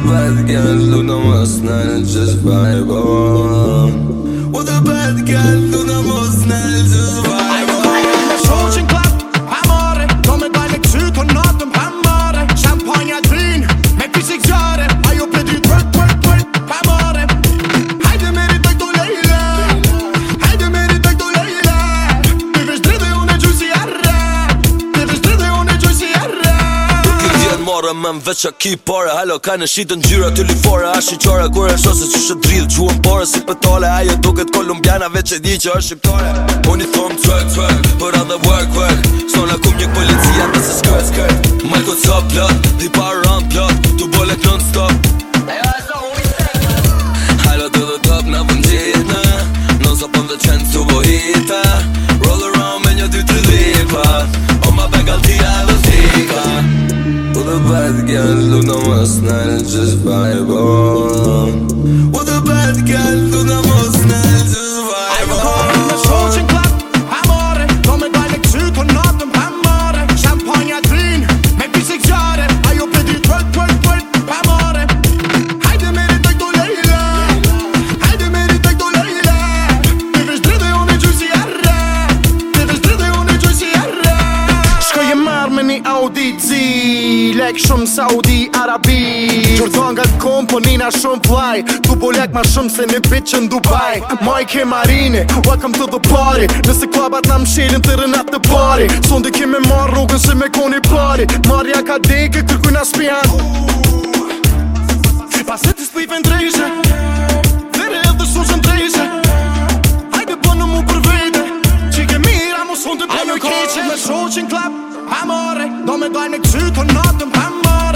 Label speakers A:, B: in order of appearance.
A: bad guys do not must not just vibe on. With a bad guys do not must not just vibe on. Solchen
B: Club, amore, come by e le Züge und Nord und Hammer. Champagner drin,
A: man veç a ki pare Halo ka në shitë në gjyra të lifore A shiqore kur e shose që shë drill Që unë pare si pëtale Ajo duket kolumbiana veç e di që është shqiptare Unë i thomë twerk twerk Për adhe work work girl do no us nail just by bone What a bad girl do no us nail just
C: by bone I'm a shooting club I'm
B: on it come by the truth or not the pamore champagne dream maybe six shot it are you pretty twerk twerk twerk pamore
C: I do made it like do leila I do made it like do leila if it's dreamy on the juicy arra if it's dreamy on the juicy arra
D: me ni audit lek shumë Saudi Arabi Gjordon nga komponina shumë fly Tu bo po lek ma shumë se një bitch në Dubai Mike e Marine, welcome to the party Nëse klabat na mshilin të rënat të pari Sondi me marrë rrugën se me koni pari Marja ka dike kërkuj na spian Pasë të spive në drejshë
B: shoqin klap Amore, do me dojnë e kësy të natëm për